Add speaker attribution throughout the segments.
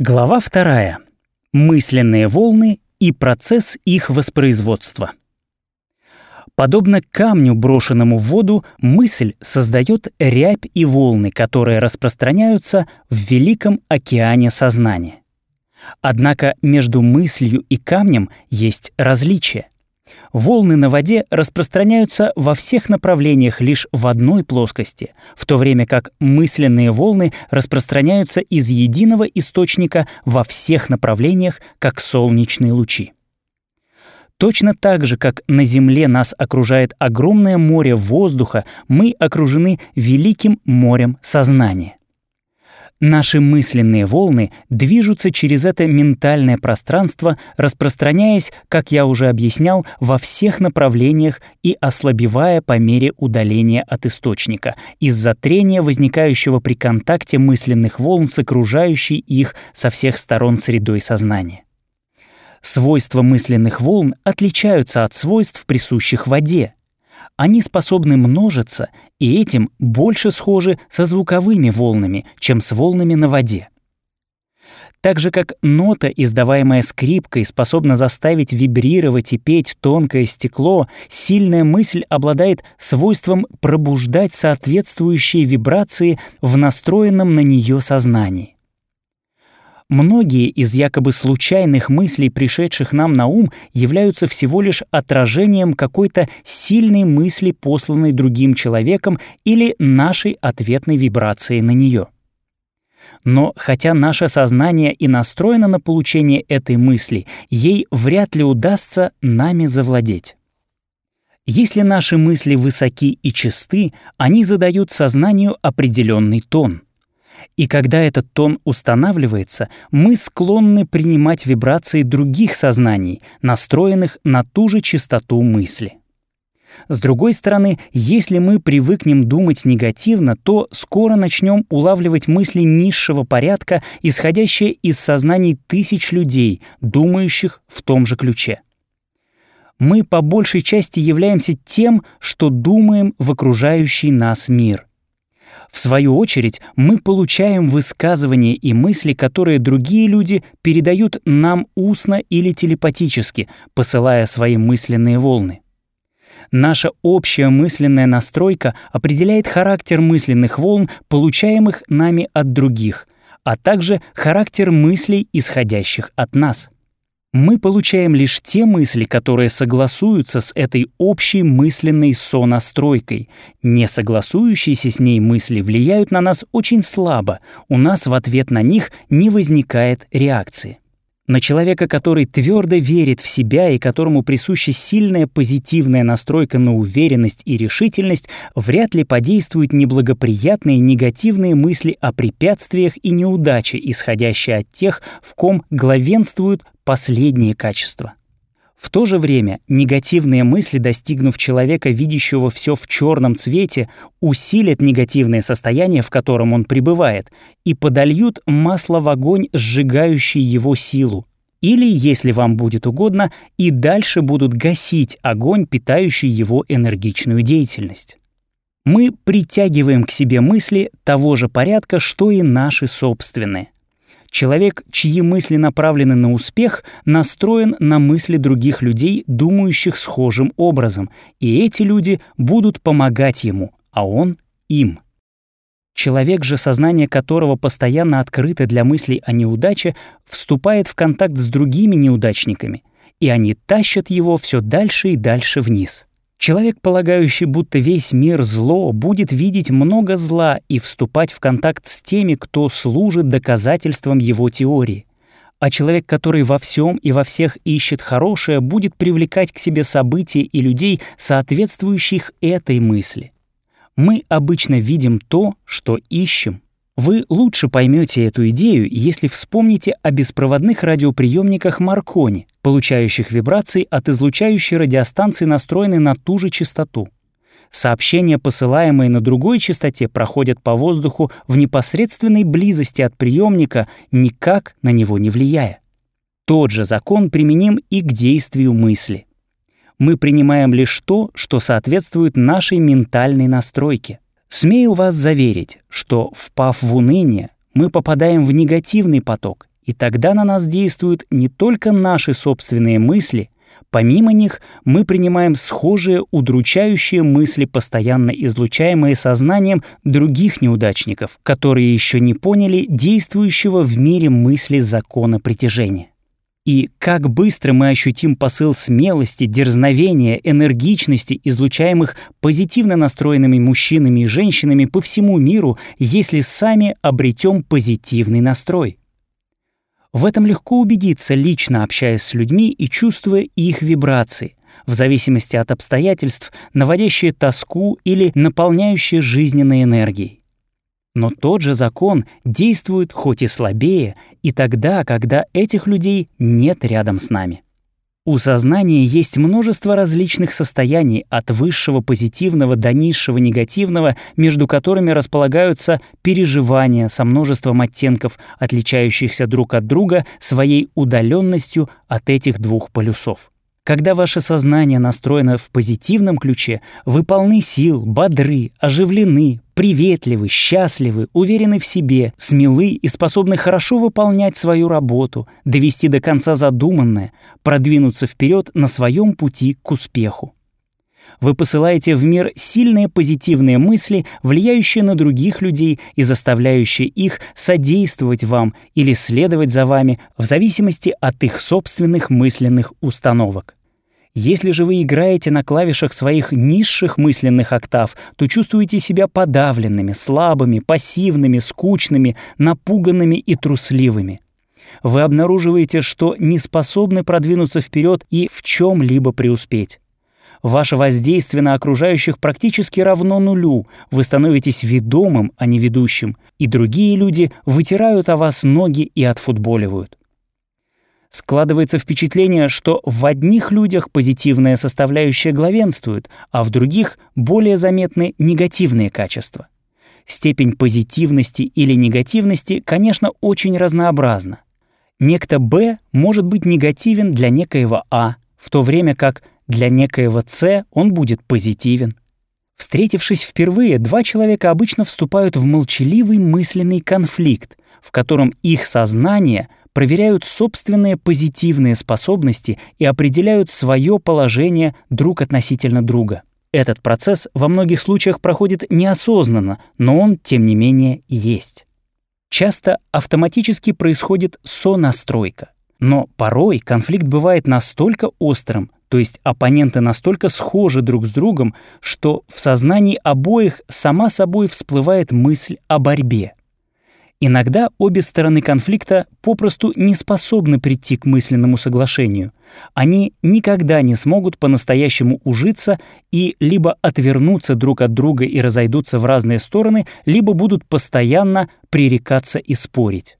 Speaker 1: Глава вторая. Мысленные волны и процесс их воспроизводства. Подобно камню, брошенному в воду, мысль создает рябь и волны, которые распространяются в великом океане сознания. Однако между мыслью и камнем есть различие — волны на воде распространяются во всех направлениях лишь в одной плоскости, в то время как мысленные волны распространяются из единого источника во всех направлениях, как солнечные лучи. Точно так же, как на Земле нас окружает огромное море воздуха, мы окружены великим морем сознания. Наши мысленные волны движутся через это ментальное пространство, распространяясь, как я уже объяснял, во всех направлениях и ослабевая по мере удаления от источника, из-за трения, возникающего при контакте мысленных волн с окружающей их со всех сторон средой сознания. Свойства мысленных волн отличаются от свойств, присущих воде — они способны множиться и этим больше схожи со звуковыми волнами, чем с волнами на воде. Так же как нота, издаваемая скрипкой, способна заставить вибрировать и петь тонкое стекло, сильная мысль обладает свойством пробуждать соответствующие вибрации в настроенном на нее сознании. Многие из якобы случайных мыслей, пришедших нам на ум, являются всего лишь отражением какой-то сильной мысли, посланной другим человеком или нашей ответной вибрации на нее. Но хотя наше сознание и настроено на получение этой мысли, ей вряд ли удастся нами завладеть. Если наши мысли высоки и чисты, они задают сознанию определенный тон — и когда этот тон устанавливается, мы склонны принимать вибрации других сознаний, настроенных на ту же частоту мысли. С другой стороны, если мы привыкнем думать негативно, то скоро начнем улавливать мысли низшего порядка, исходящие из сознаний тысяч людей, думающих в том же ключе. Мы по большей части являемся тем, что думаем в окружающий нас мир. В свою очередь, мы получаем высказывания и мысли, которые другие люди передают нам устно или телепатически, посылая свои мысленные волны. Наша общая мысленная настройка определяет характер мысленных волн, получаемых нами от других, а также характер мыслей, исходящих от нас мы получаем лишь те мысли, которые согласуются с этой общей мысленной сонастройкой. Не согласующиеся с ней мысли влияют на нас очень слабо, у нас в ответ на них не возникает реакции. На человека, который твердо верит в себя и которому присуща сильная позитивная настройка на уверенность и решительность, вряд ли подействуют неблагоприятные негативные мысли о препятствиях и неудаче, исходящие от тех, в ком главенствуют последние качества. В то же время негативные мысли, достигнув человека, видящего все в черном цвете, усилят негативное состояние, в котором он пребывает, и подольют масло в огонь, сжигающий его силу. Или, если вам будет угодно, и дальше будут гасить огонь, питающий его энергичную деятельность. Мы притягиваем к себе мысли того же порядка, что и наши собственные. Человек, чьи мысли направлены на успех, настроен на мысли других людей, думающих схожим образом, и эти люди будут помогать ему, а он — им. Человек же, сознание которого постоянно открыто для мыслей о неудаче, вступает в контакт с другими неудачниками, и они тащат его все дальше и дальше вниз. Человек, полагающий, будто весь мир зло, будет видеть много зла и вступать в контакт с теми, кто служит доказательством его теории. А человек, который во всем и во всех ищет хорошее, будет привлекать к себе события и людей, соответствующих этой мысли. Мы обычно видим то, что ищем. Вы лучше поймете эту идею, если вспомните о беспроводных радиоприемниках Маркони, получающих вибрации от излучающей радиостанции, настроенной на ту же частоту. Сообщения, посылаемые на другой частоте, проходят по воздуху в непосредственной близости от приемника, никак на него не влияя. Тот же закон применим и к действию мысли. Мы принимаем лишь то, что соответствует нашей ментальной настройке. Смею вас заверить, что, впав в уныние, мы попадаем в негативный поток, И тогда на нас действуют не только наши собственные мысли, помимо них мы принимаем схожие удручающие мысли, постоянно излучаемые сознанием других неудачников, которые еще не поняли действующего в мире мысли закона притяжения. И как быстро мы ощутим посыл смелости, дерзновения, энергичности, излучаемых позитивно настроенными мужчинами и женщинами по всему миру, если сами обретем позитивный настрой. В этом легко убедиться, лично общаясь с людьми и чувствуя их вибрации, в зависимости от обстоятельств, наводящие тоску или наполняющие жизненной энергией. Но тот же закон действует хоть и слабее, и тогда, когда этих людей нет рядом с нами. У сознания есть множество различных состояний от высшего позитивного до низшего негативного, между которыми располагаются переживания со множеством оттенков, отличающихся друг от друга своей удаленностью от этих двух полюсов. Когда ваше сознание настроено в позитивном ключе, вы полны сил, бодры, оживлены, приветливы, счастливы, уверены в себе, смелы и способны хорошо выполнять свою работу, довести до конца задуманное, продвинуться вперед на своем пути к успеху. Вы посылаете в мир сильные позитивные мысли, влияющие на других людей и заставляющие их содействовать вам или следовать за вами в зависимости от их собственных мысленных установок. Если же вы играете на клавишах своих низших мысленных октав, то чувствуете себя подавленными, слабыми, пассивными, скучными, напуганными и трусливыми. Вы обнаруживаете, что не способны продвинуться вперед и в чем-либо преуспеть. Ваше воздействие на окружающих практически равно нулю, вы становитесь ведомым, а не ведущим, и другие люди вытирают о вас ноги и отфутболивают. Складывается впечатление, что в одних людях позитивная составляющая главенствует, а в других более заметны негативные качества. Степень позитивности или негативности, конечно, очень разнообразна. Некто Б может быть негативен для некоего А, в то время как для некоего С он будет позитивен. Встретившись впервые, два человека обычно вступают в молчаливый мысленный конфликт, в котором их сознание проверяют собственные позитивные способности и определяют свое положение друг относительно друга. Этот процесс во многих случаях проходит неосознанно, но он, тем не менее, есть. Часто автоматически происходит сонастройка. Но порой конфликт бывает настолько острым, то есть оппоненты настолько схожи друг с другом, что в сознании обоих сама собой всплывает мысль о борьбе. Иногда обе стороны конфликта попросту не способны прийти к мысленному соглашению. Они никогда не смогут по-настоящему ужиться и либо отвернуться друг от друга и разойдутся в разные стороны, либо будут постоянно пререкаться и спорить.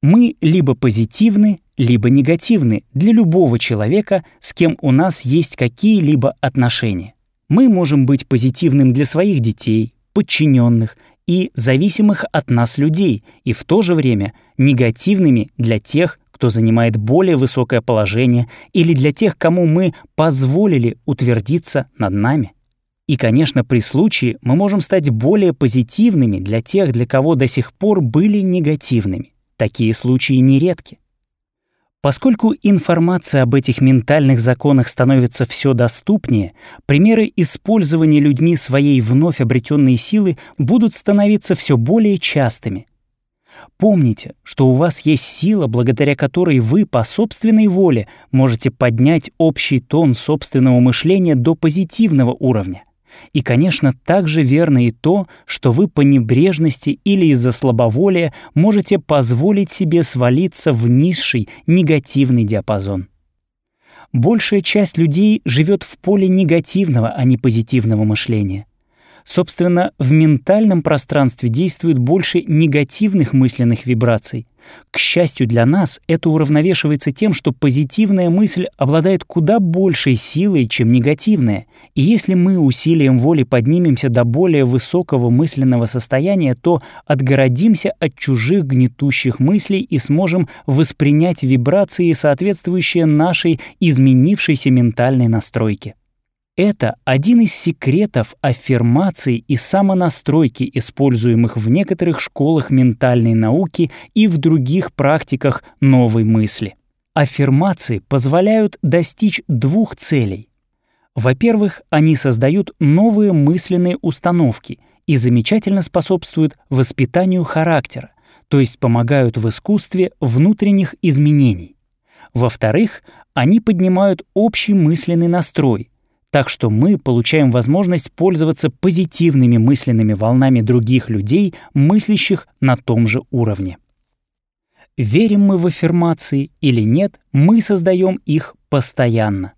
Speaker 1: Мы либо позитивны, либо негативны для любого человека, с кем у нас есть какие-либо отношения. Мы можем быть позитивным для своих детей, подчиненных и зависимых от нас людей, и в то же время негативными для тех, кто занимает более высокое положение, или для тех, кому мы позволили утвердиться над нами. И, конечно, при случае мы можем стать более позитивными для тех, для кого до сих пор были негативными. Такие случаи нередки. Поскольку информация об этих ментальных законах становится все доступнее, примеры использования людьми своей вновь обретенной силы будут становиться все более частыми. Помните, что у вас есть сила, благодаря которой вы по собственной воле можете поднять общий тон собственного мышления до позитивного уровня. И, конечно, также верно и то, что вы по небрежности или из-за слабоволия можете позволить себе свалиться в низший негативный диапазон. Большая часть людей живет в поле негативного, а не позитивного мышления. Собственно, в ментальном пространстве действует больше негативных мысленных вибраций. К счастью для нас, это уравновешивается тем, что позитивная мысль обладает куда большей силой, чем негативная. И если мы усилием воли поднимемся до более высокого мысленного состояния, то отгородимся от чужих гнетущих мыслей и сможем воспринять вибрации, соответствующие нашей изменившейся ментальной настройке. Это один из секретов аффирмации и самонастройки, используемых в некоторых школах ментальной науки и в других практиках новой мысли. Аффирмации позволяют достичь двух целей. Во-первых, они создают новые мысленные установки и замечательно способствуют воспитанию характера, то есть помогают в искусстве внутренних изменений. Во-вторых, они поднимают общий мысленный настрой, так что мы получаем возможность пользоваться позитивными мысленными волнами других людей, мыслящих на том же уровне. Верим мы в аффирмации или нет, мы создаем их постоянно.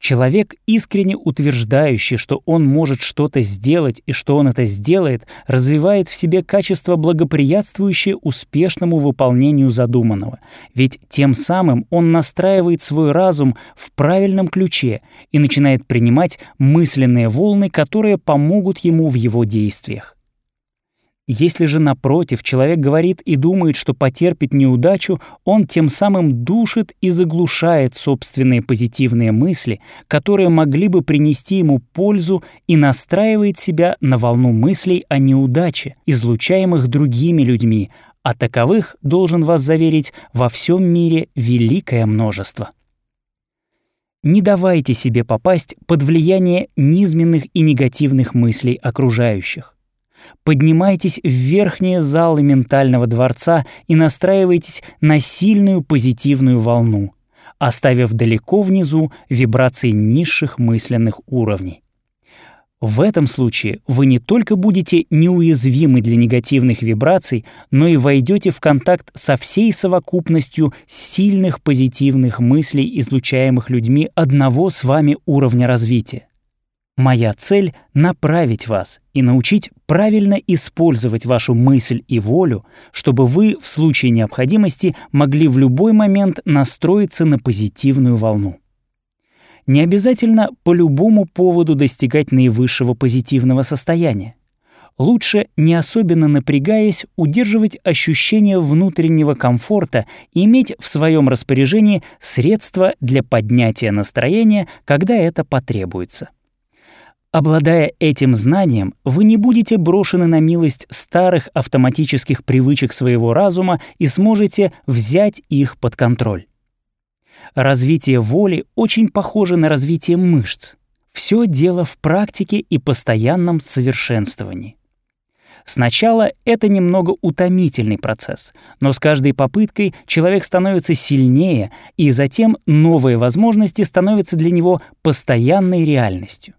Speaker 1: Человек, искренне утверждающий, что он может что-то сделать и что он это сделает, развивает в себе качество, благоприятствующее успешному выполнению задуманного. Ведь тем самым он настраивает свой разум в правильном ключе и начинает принимать мысленные волны, которые помогут ему в его действиях. Если же, напротив, человек говорит и думает, что потерпит неудачу, он тем самым душит и заглушает собственные позитивные мысли, которые могли бы принести ему пользу и настраивает себя на волну мыслей о неудаче, излучаемых другими людьми, а таковых, должен вас заверить, во всем мире великое множество. Не давайте себе попасть под влияние низменных и негативных мыслей окружающих. Поднимайтесь в верхние залы ментального дворца и настраивайтесь на сильную позитивную волну, оставив далеко внизу вибрации низших мысленных уровней. В этом случае вы не только будете неуязвимы для негативных вибраций, но и войдете в контакт со всей совокупностью сильных позитивных мыслей, излучаемых людьми одного с вами уровня развития. Моя цель — направить вас и научить правильно использовать вашу мысль и волю, чтобы вы в случае необходимости могли в любой момент настроиться на позитивную волну. Не обязательно по любому поводу достигать наивысшего позитивного состояния. Лучше, не особенно напрягаясь, удерживать ощущение внутреннего комфорта и иметь в своем распоряжении средства для поднятия настроения, когда это потребуется. Обладая этим знанием, вы не будете брошены на милость старых автоматических привычек своего разума и сможете взять их под контроль. Развитие воли очень похоже на развитие мышц. Все дело в практике и постоянном совершенствовании. Сначала это немного утомительный процесс, но с каждой попыткой человек становится сильнее, и затем новые возможности становятся для него постоянной реальностью.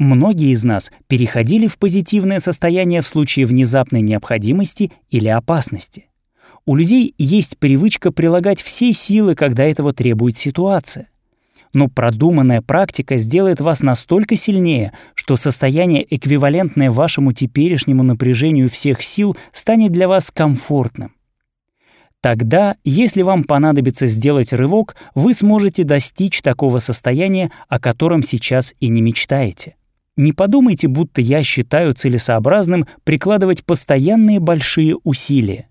Speaker 1: Многие из нас переходили в позитивное состояние в случае внезапной необходимости или опасности. У людей есть привычка прилагать все силы, когда этого требует ситуация. Но продуманная практика сделает вас настолько сильнее, что состояние, эквивалентное вашему теперешнему напряжению всех сил, станет для вас комфортным. Тогда, если вам понадобится сделать рывок, вы сможете достичь такого состояния, о котором сейчас и не мечтаете. Не подумайте, будто я считаю целесообразным прикладывать постоянные большие усилия.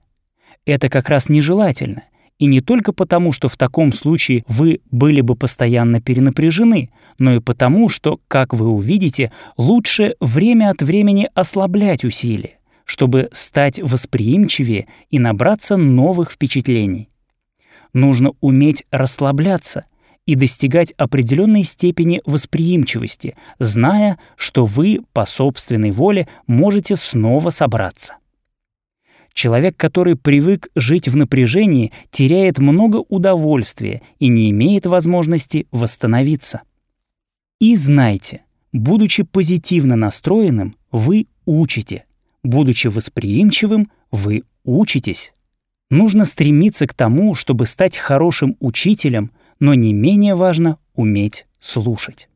Speaker 1: Это как раз нежелательно. И не только потому, что в таком случае вы были бы постоянно перенапряжены, но и потому, что, как вы увидите, лучше время от времени ослаблять усилия, чтобы стать восприимчивее и набраться новых впечатлений. Нужно уметь расслабляться — и достигать определенной степени восприимчивости, зная, что вы по собственной воле можете снова собраться. Человек, который привык жить в напряжении, теряет много удовольствия и не имеет возможности восстановиться. И знайте, будучи позитивно настроенным, вы учите. Будучи восприимчивым, вы учитесь. Нужно стремиться к тому, чтобы стать хорошим учителем, но не менее важно уметь слушать.